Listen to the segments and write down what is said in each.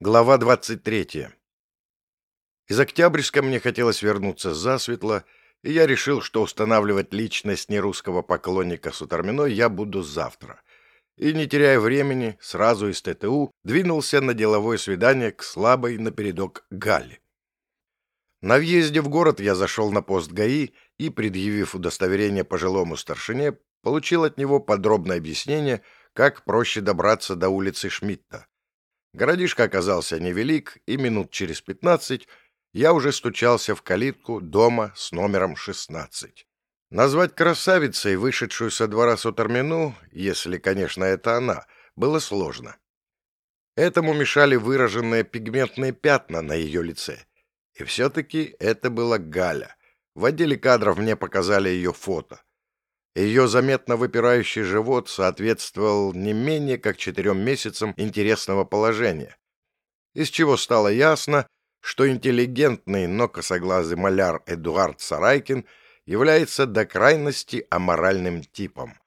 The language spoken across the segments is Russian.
Глава 23. Из Октябрьска мне хотелось вернуться засветло, и я решил, что устанавливать личность нерусского поклонника Сутармино я буду завтра. И, не теряя времени, сразу из ТТУ двинулся на деловое свидание к слабой напередок Галле. На въезде в город я зашел на пост ГАИ и, предъявив удостоверение пожилому старшине, получил от него подробное объяснение, как проще добраться до улицы Шмидта. Городишко оказался невелик, и минут через пятнадцать я уже стучался в калитку дома с номером шестнадцать. Назвать красавицей, вышедшую со двора Сутармину, если, конечно, это она, было сложно. Этому мешали выраженные пигментные пятна на ее лице. И все-таки это была Галя. В отделе кадров мне показали ее фото. Ее заметно выпирающий живот соответствовал не менее как четырем месяцам интересного положения, из чего стало ясно, что интеллигентный, но косоглазый маляр Эдуард Сарайкин является до крайности аморальным типом.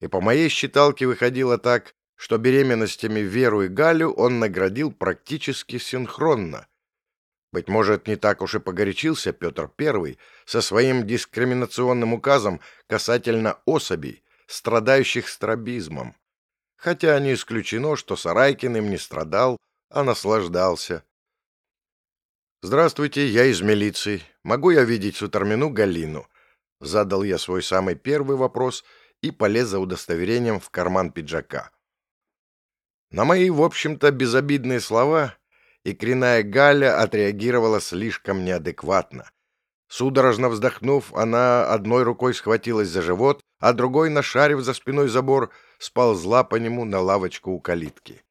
И по моей считалке выходило так, что беременностями Веру и Галю он наградил практически синхронно, быть может, не так уж и погорячился Петр I со своим дискриминационным указом касательно особей, страдающих стробизмом. Хотя не исключено, что Сарайкин им не страдал, а наслаждался. «Здравствуйте, я из милиции. Могу я видеть Сутармину Галину?» Задал я свой самый первый вопрос и полез за удостоверением в карман пиджака. На мои, в общем-то, безобидные слова и кряная Галя отреагировала слишком неадекватно. Судорожно вздохнув, она одной рукой схватилась за живот, а другой, нашарив за спиной забор, сползла по нему на лавочку у калитки.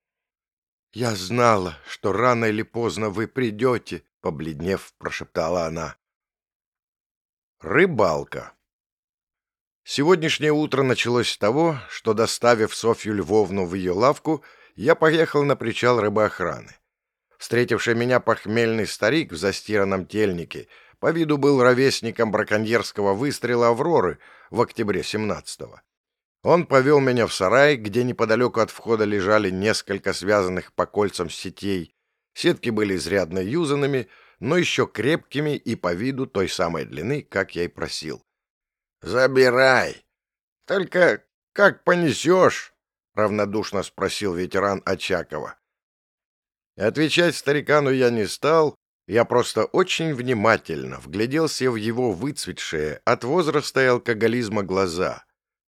«Я знала, что рано или поздно вы придете», — побледнев, прошептала она. Рыбалка. Сегодняшнее утро началось с того, что, доставив Софью Львовну в ее лавку, я поехал на причал рыбоохраны. Встретивший меня похмельный старик в застиранном тельнике по виду был ровесником браконьерского выстрела «Авроры» в октябре 17-го. Он повел меня в сарай, где неподалеку от входа лежали несколько связанных по кольцам сетей. Сетки были изрядно юзанными, но еще крепкими и по виду той самой длины, как я и просил. «Забирай! Только как понесешь?» — равнодушно спросил ветеран Очакова. Отвечать старикану я не стал, я просто очень внимательно вгляделся в его выцветшие от возраста и алкоголизма глаза.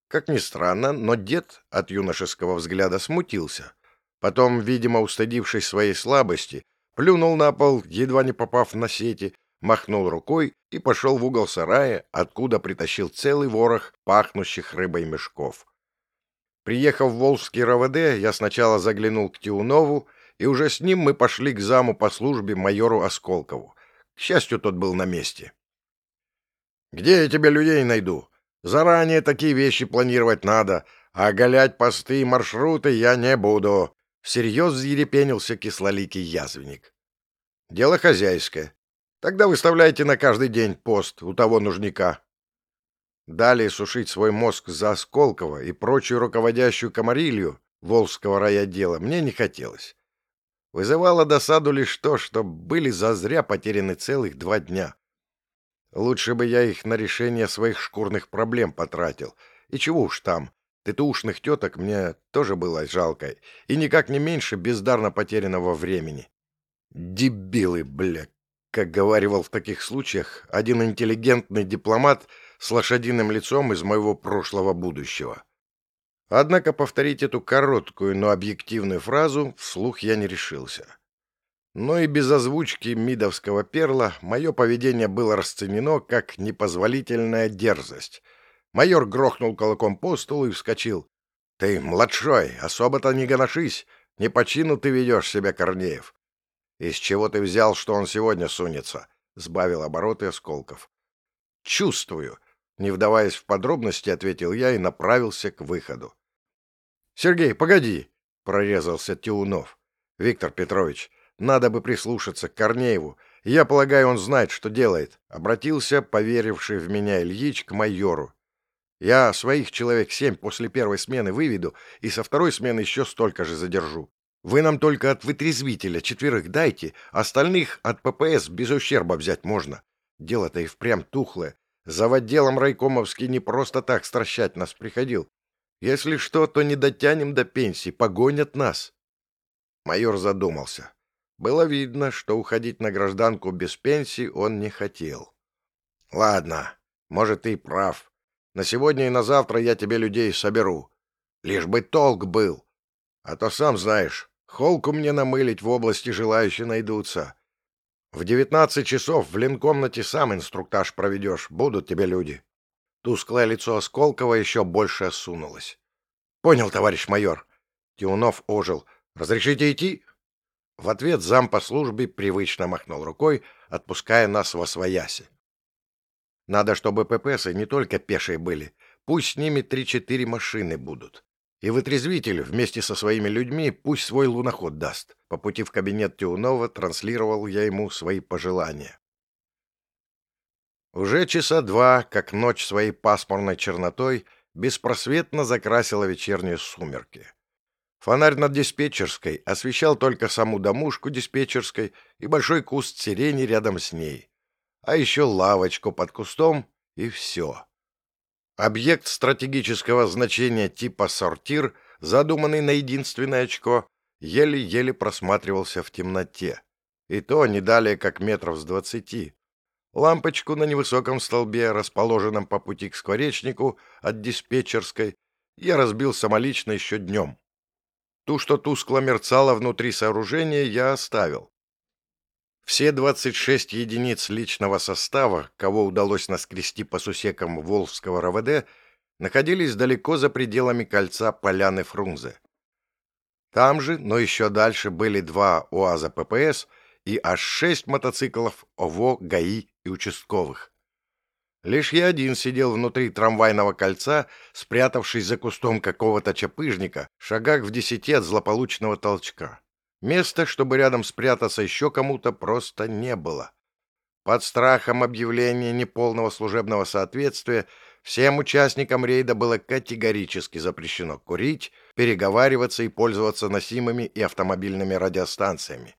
Как ни странно, но дед от юношеского взгляда смутился. Потом, видимо, устыдившись своей слабости, плюнул на пол, едва не попав на сети, махнул рукой и пошел в угол сарая, откуда притащил целый ворох пахнущих рыбой мешков. Приехав в Волжский РОВД, я сначала заглянул к Тиунову, и уже с ним мы пошли к заму по службе майору Осколкову. К счастью, тот был на месте. «Где я тебе людей найду? Заранее такие вещи планировать надо, а оголять посты и маршруты я не буду», — всерьез взъерепенился кислоликий язвенник. «Дело хозяйское. Тогда выставляйте на каждый день пост у того нужника». Далее сушить свой мозг за Осколкова и прочую руководящую комарилью Волжского райотдела мне не хотелось. Вызывало досаду лишь то, что были зазря потеряны целых два дня. Лучше бы я их на решение своих шкурных проблем потратил. И чего уж там, ТТУшных теток мне тоже было жалко, и никак не меньше бездарно потерянного времени. Дебилы, бля, как говаривал в таких случаях один интеллигентный дипломат с лошадиным лицом из моего прошлого будущего. Однако повторить эту короткую, но объективную фразу вслух я не решился. Но и без озвучки мидовского перла мое поведение было расценено как непозволительная дерзость. Майор грохнул кулаком по столу и вскочил. — Ты, младшой, особо-то не гоношись, не по чину ты ведешь себя, Корнеев. — Из чего ты взял, что он сегодня сунется? — сбавил обороты Осколков. — Чувствую. Не вдаваясь в подробности, ответил я и направился к выходу. «Сергей, погоди!» — прорезался Тиунов. «Виктор Петрович, надо бы прислушаться к Корнееву. Я полагаю, он знает, что делает», — обратился, поверивший в меня Ильич, к майору. «Я своих человек семь после первой смены выведу и со второй смены еще столько же задержу. Вы нам только от вытрезвителя четверых дайте, остальных от ППС без ущерба взять можно. Дело-то и впрямь тухлое. За отделом райкомовский не просто так стращать нас приходил. Если что, то не дотянем до пенсии, погонят нас. Майор задумался. Было видно, что уходить на гражданку без пенсии он не хотел. Ладно, может, ты и прав. На сегодня и на завтра я тебе людей соберу. Лишь бы толк был. А то сам знаешь, холку мне намылить в области желающие найдутся. В девятнадцать часов в линкомнате сам инструктаж проведешь, будут тебе люди. Тусклое лицо Осколкова еще больше осунулось. — Понял, товарищ майор. Тиунов ожил. — Разрешите идти? В ответ зам по службе привычно махнул рукой, отпуская нас во свояси. Надо, чтобы ППСы не только пешие были, пусть с ними три-четыре машины будут. И вытрезвитель вместе со своими людьми пусть свой луноход даст. По пути в кабинет Тиунова транслировал я ему свои пожелания. Уже часа два, как ночь своей пасмурной чернотой, беспросветно закрасила вечерние сумерки. Фонарь над диспетчерской освещал только саму домушку диспетчерской и большой куст сирени рядом с ней, а еще лавочку под кустом и все. Объект стратегического значения типа «сортир», задуманный на единственное очко, еле-еле просматривался в темноте. И то не далее, как метров с двадцати. Лампочку на невысоком столбе, расположенном по пути к скворечнику от диспетчерской, я разбил самолично еще днем. Ту, что тускло мерцала внутри сооружения, я оставил. Все 26 единиц личного состава, кого удалось наскрести по сусекам Волжского РВД, находились далеко за пределами кольца поляны Фрунзе. Там же, но еще дальше, были два УАЗа ППС и аж шесть мотоциклов ОВО, ГАИ и участковых. Лишь я один сидел внутри трамвайного кольца, спрятавшись за кустом какого-то чапыжника, шагах в десяти от злополучного толчка. Места, чтобы рядом спрятаться еще кому-то, просто не было. Под страхом объявления неполного служебного соответствия всем участникам рейда было категорически запрещено курить, переговариваться и пользоваться носимыми и автомобильными радиостанциями.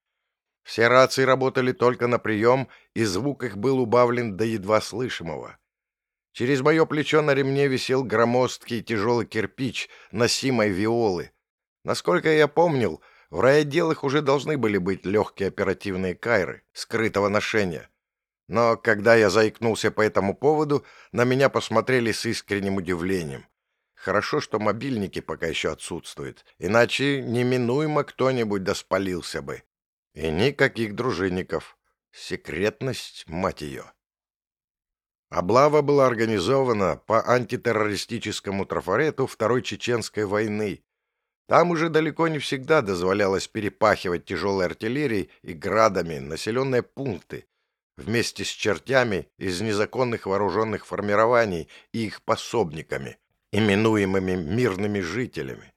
Все рации работали только на прием, и звук их был убавлен до едва слышимого. Через мое плечо на ремне висел громоздкий тяжелый кирпич носимой виолы. Насколько я помнил, в райотделах уже должны были быть легкие оперативные кайры скрытого ношения. Но когда я заикнулся по этому поводу, на меня посмотрели с искренним удивлением. Хорошо, что мобильники пока еще отсутствуют, иначе неминуемо кто-нибудь доспалился бы. И никаких дружинников. Секретность, мать ее. Облава была организована по антитеррористическому трафарету Второй Чеченской войны, там уже далеко не всегда дозволялось перепахивать тяжелой артиллерией и градами населенные пункты вместе с чертями из незаконных вооруженных формирований и их пособниками, именуемыми мирными жителями.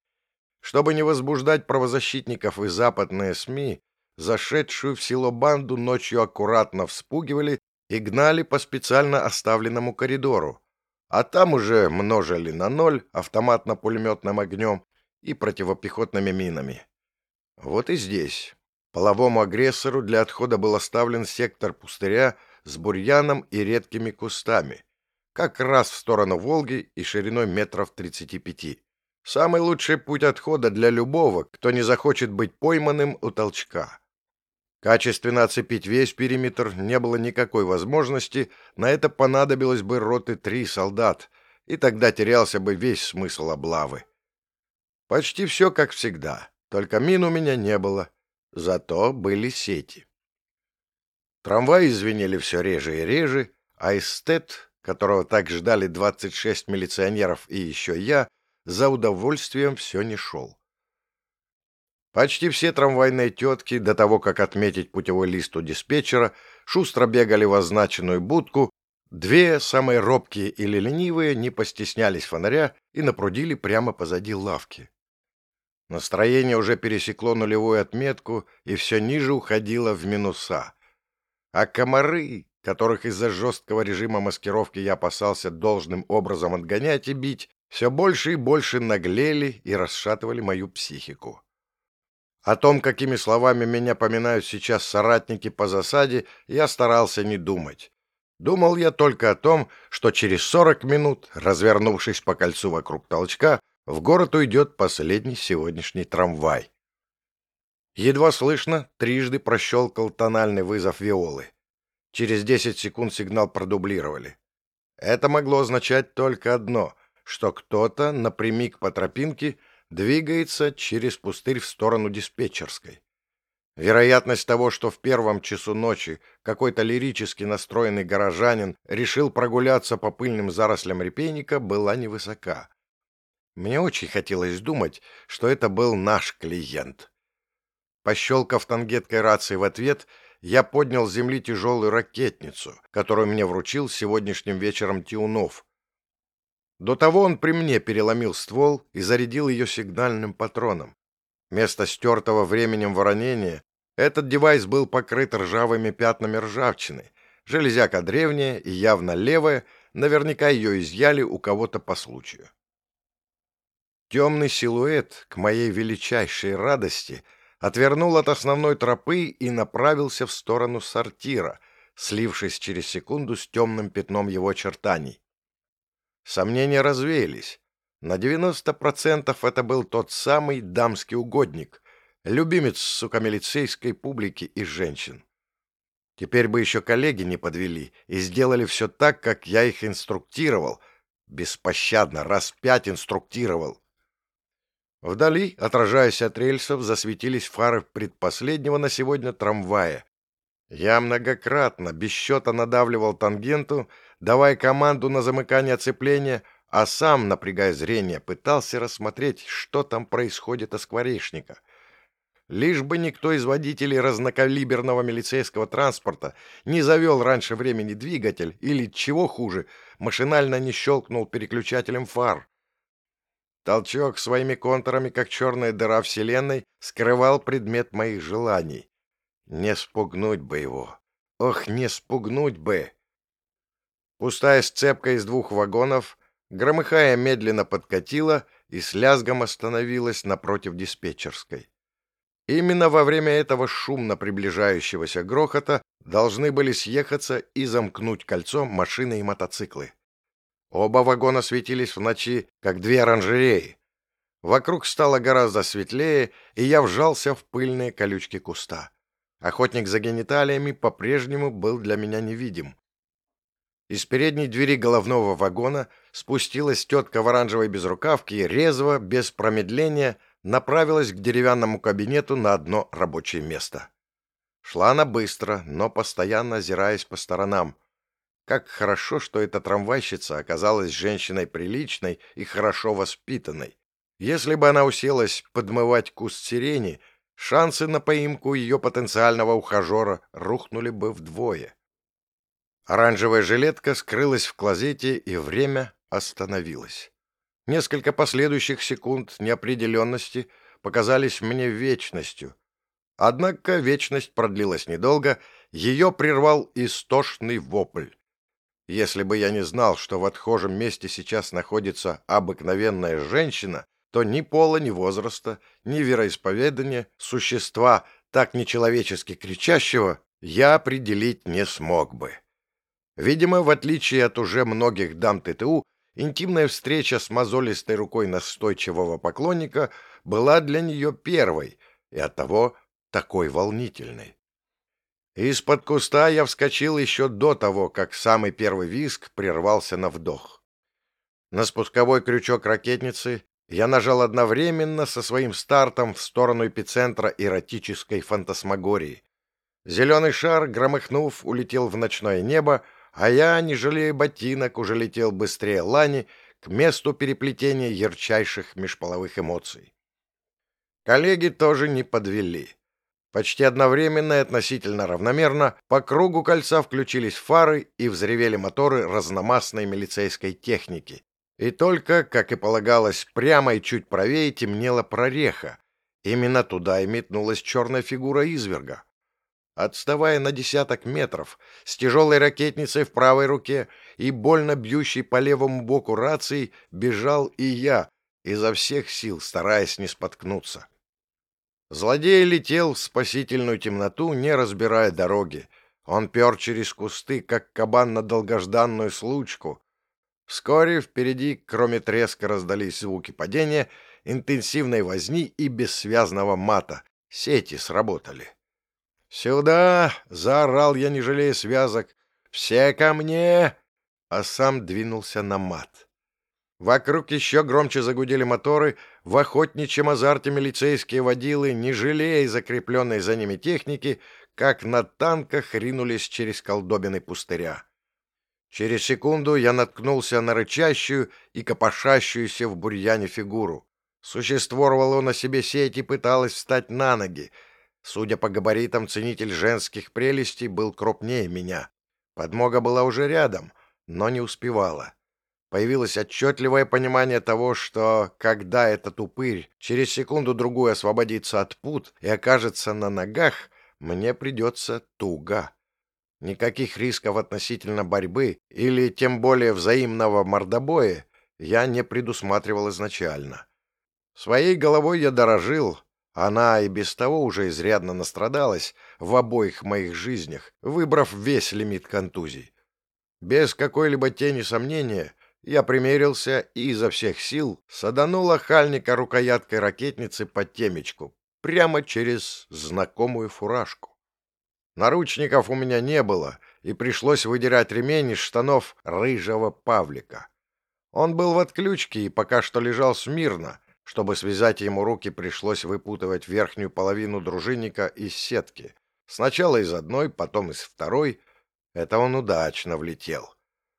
Чтобы не возбуждать правозащитников и западные СМИ, зашедшую в село банду ночью аккуратно вспугивали и гнали по специально оставленному коридору, а там уже множили на ноль автоматно-пулеметным огнем и противопехотными минами. Вот и здесь. Половому агрессору для отхода был оставлен сектор пустыря с бурьяном и редкими кустами, как раз в сторону Волги и шириной метров 35. Самый лучший путь отхода для любого, кто не захочет быть пойманным у толчка. Качественно оцепить весь периметр не было никакой возможности, на это понадобилось бы роты три солдат, и тогда терялся бы весь смысл облавы. Почти все как всегда, только мин у меня не было, зато были сети. Трамваи звенели все реже и реже, а эстет, которого так ждали 26 милиционеров и еще я, за удовольствием все не шел. Почти все трамвайные тетки, до того, как отметить путевой лист у диспетчера, шустро бегали в означенную будку, две, самые робкие или ленивые, не постеснялись фонаря и напрудили прямо позади лавки. Настроение уже пересекло нулевую отметку и все ниже уходило в минуса. А комары, которых из-за жесткого режима маскировки я опасался должным образом отгонять и бить, все больше и больше наглели и расшатывали мою психику. О том, какими словами меня поминают сейчас соратники по засаде, я старался не думать. Думал я только о том, что через сорок минут, развернувшись по кольцу вокруг толчка, в город уйдет последний сегодняшний трамвай. Едва слышно, трижды прощелкал тональный вызов виолы. Через десять секунд сигнал продублировали. Это могло означать только одно, что кто-то напрямик по тропинке двигается через пустырь в сторону диспетчерской. Вероятность того, что в первом часу ночи какой-то лирически настроенный горожанин решил прогуляться по пыльным зарослям репейника, была невысока. Мне очень хотелось думать, что это был наш клиент. Пощелкав тангеткой рации в ответ, я поднял с земли тяжелую ракетницу, которую мне вручил сегодняшним вечером Тиунов. До того он при мне переломил ствол и зарядил ее сигнальным патроном. Место стертого временем воронения этот девайс был покрыт ржавыми пятнами ржавчины. Железяка древняя и явно левая, наверняка ее изъяли у кого-то по случаю. Темный силуэт, к моей величайшей радости, отвернул от основной тропы и направился в сторону сортира, слившись через секунду с темным пятном его очертаний. Сомнения развеялись. На 90% это был тот самый дамский угодник, любимец, сука, милицейской публики и женщин. Теперь бы еще коллеги не подвели и сделали все так, как я их инструктировал. Беспощадно, раз пять инструктировал. Вдали, отражаясь от рельсов, засветились фары предпоследнего на сегодня трамвая. Я многократно, без счета надавливал тангенту, давая команду на замыкание оцепления, а сам, напрягая зрение, пытался рассмотреть, что там происходит о скворечника. Лишь бы никто из водителей разнокалиберного милицейского транспорта не завел раньше времени двигатель или, чего хуже, машинально не щелкнул переключателем фар. Толчок своими контурами, как черная дыра Вселенной, скрывал предмет моих желаний. Не спугнуть бы его. Ох, не спугнуть бы! Пустая сцепка из двух вагонов, громыхая, медленно подкатила и с лязгом остановилась напротив диспетчерской. Именно во время этого шумно приближающегося грохота должны были съехаться и замкнуть кольцо машины и мотоциклы. Оба вагона светились в ночи, как две оранжереи. Вокруг стало гораздо светлее, и я вжался в пыльные колючки куста. Охотник за гениталиями по-прежнему был для меня невидим. Из передней двери головного вагона спустилась тетка в оранжевой безрукавке и резво, без промедления, направилась к деревянному кабинету на одно рабочее место. Шла она быстро, но постоянно озираясь по сторонам. Как хорошо, что эта трамвайщица оказалась женщиной приличной и хорошо воспитанной. Если бы она уселась подмывать куст сирени, шансы на поимку ее потенциального ухажера рухнули бы вдвое. Оранжевая жилетка скрылась в клозете, и время остановилось. Несколько последующих секунд неопределенности показались мне вечностью. Однако вечность продлилась недолго, ее прервал истошный вопль. Если бы я не знал, что в отхожем месте сейчас находится обыкновенная женщина, то ни пола, ни возраста, ни вероисповедания, существа, так нечеловечески кричащего, я определить не смог бы. Видимо, в отличие от уже многих дам ТТУ, Интимная встреча с мозолистой рукой настойчивого поклонника была для нее первой и оттого такой волнительной. Из-под куста я вскочил еще до того, как самый первый виск прервался на вдох. На спусковой крючок ракетницы я нажал одновременно со своим стартом в сторону эпицентра эротической фантасмагории. Зеленый шар, громыхнув, улетел в ночное небо, а я, не жалея ботинок, уже летел быстрее Лани к месту переплетения ярчайших межполовых эмоций. Коллеги тоже не подвели. Почти одновременно и относительно равномерно по кругу кольца включились фары и взревели моторы разномастной милицейской техники. И только, как и полагалось, прямо и чуть правее темнела прореха. Именно туда и метнулась черная фигура изверга. Отставая на десяток метров, с тяжелой ракетницей в правой руке и больно бьющей по левому боку рации, бежал и я, изо всех сил стараясь не споткнуться. Злодей летел в спасительную темноту, не разбирая дороги. Он пер через кусты, как кабан на долгожданную случку. Вскоре впереди, кроме треска, раздались звуки падения, интенсивной возни и бессвязного мата. Сети сработали. «Сюда!» — заорал я, не жалея связок. «Все ко мне!» А сам двинулся на мат. Вокруг еще громче загудели моторы, в охотничьем азарте милицейские водилы, не жалея закрепленной за ними техники, как на танках ринулись через колдобины пустыря. Через секунду я наткнулся на рычащую и копошащуюся в бурьяне фигуру. Существо рвало на себе сеть и пыталось встать на ноги. Судя по габаритам, ценитель женских прелестей был крупнее меня. Подмога была уже рядом, но не успевала. Появилось отчетливое понимание того, что, когда этот упырь через секунду-другую освободится от пут и окажется на ногах, мне придется туго. Никаких рисков относительно борьбы или тем более взаимного мордобоя я не предусматривал изначально. Своей головой я дорожил, она и без того уже изрядно настрадалась в обоих моих жизнях, выбрав весь лимит контузий. Без какой-либо тени сомнения — я примерился и изо всех сил саданул охальника рукояткой ракетницы по темечку, прямо через знакомую фуражку. Наручников у меня не было, и пришлось выдирать ремень из штанов рыжего Павлика. Он был в отключке и пока что лежал смирно. Чтобы связать ему руки, пришлось выпутывать верхнюю половину дружинника из сетки. Сначала из одной, потом из второй. Это он удачно влетел.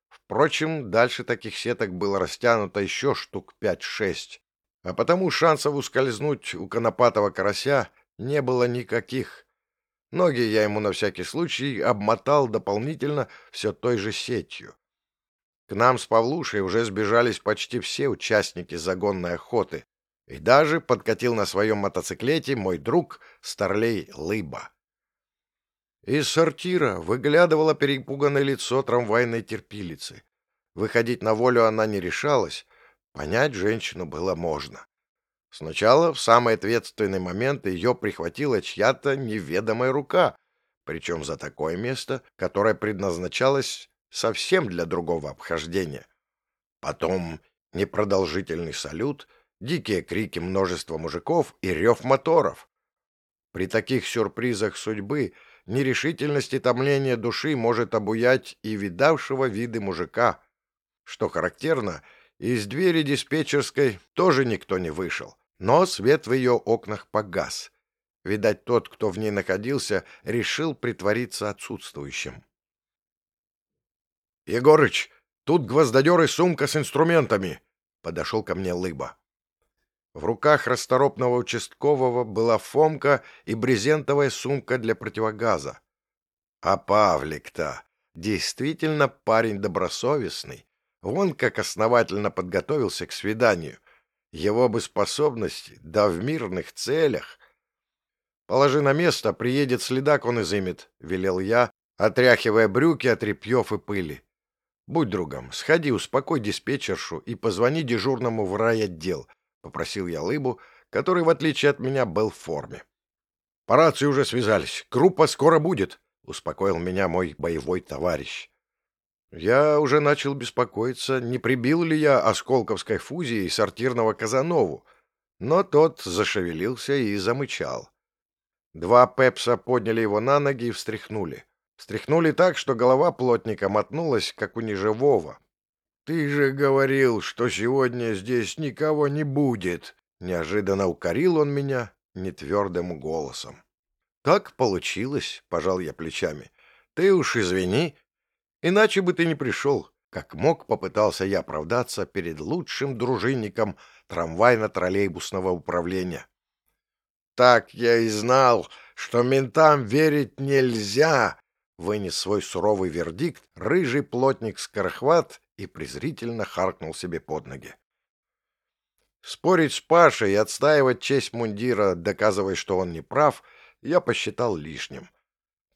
Впрочем, дальше таких сеток было растянуто еще штук пять-шесть, а потому шансов ускользнуть у конопатого карася не было никаких. Ноги я ему на всякий случай обмотал дополнительно все той же сетью. К нам с Павлушей уже сбежались почти все участники загонной охоты, и даже подкатил на своем мотоциклете мой друг Старлей Лыба. Из сортира выглядывало перепуганное лицо трамвайной терпилицы. Выходить на волю она не решалась, понять женщину было можно. Сначала, в самый ответственный момент, ее прихватила чья-то неведомая рука, причем за такое место, которое предназначалось совсем для другого обхождения. Потом непродолжительный салют, дикие крики множества мужиков и рев моторов. При таких сюрпризах судьбы нерешительность и томление души может обуять и видавшего виды мужика. Что характерно, из двери диспетчерской тоже никто не вышел, но свет в ее окнах погас. Видать, тот, кто в ней находился, решил притвориться отсутствующим. «Егорыч, тут гвоздодер и сумка с инструментами!» — подошел ко мне Лыба. В руках расторопного участкового была фомка и брезентовая сумка для противогаза. А Павлик-то действительно парень добросовестный. Он как основательно подготовился к свиданию. Его бы способности, да в мирных целях. «Положи на место, приедет следак, он изымет», — велел я, отряхивая брюки от репьев и пыли. «Будь другом, сходи, успокой диспетчершу и позвони дежурному в райотдел попросил я Лыбу, который, в отличие от меня, был в форме. «По рации уже связались. Группа скоро будет», — успокоил меня мой боевой товарищ. Я уже начал беспокоиться, не прибил ли я осколковской фузией сортирного Казанову, но тот зашевелился и замычал. Два пепса подняли его на ноги и встряхнули. Встряхнули так, что голова плотника мотнулась, как у неживого. «Ты же говорил, что сегодня здесь никого не будет!» Неожиданно укорил он меня нетвердым голосом. «Так получилось», — пожал я плечами. «Ты уж извини, иначе бы ты не пришел». Как мог, попытался я оправдаться перед лучшим дружинником трамвайно-троллейбусного управления. «Так я и знал, что ментам верить нельзя!» — вынес свой суровый вердикт рыжий плотник-скорохват и презрительно харкнул себе под ноги. Спорить с Пашей и отстаивать честь мундира, доказывая, что он не прав, я посчитал лишним.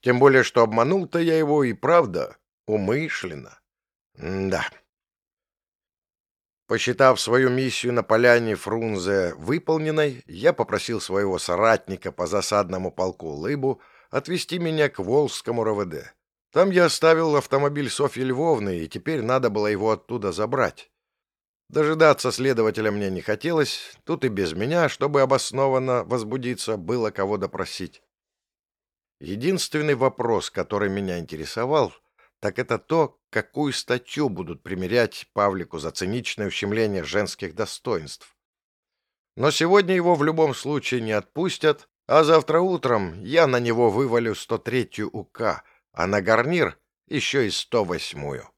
Тем более, что обманул-то я его и правда умышленно. М да. Посчитав свою миссию на поляне Фрунзе выполненной, я попросил своего соратника по засадному полку Лыбу отвезти меня к Волжскому РВД. Там я оставил автомобиль Софьи Львовны, и теперь надо было его оттуда забрать. Дожидаться следователя мне не хотелось, тут и без меня, чтобы обоснованно возбудиться, было кого допросить. Единственный вопрос, который меня интересовал — так это то, какую статью будут примерять Павлику за циничное ущемление женских достоинств. Но сегодня его в любом случае не отпустят, а завтра утром я на него вывалю 103-ю УК, а на гарнир еще и 108-ю.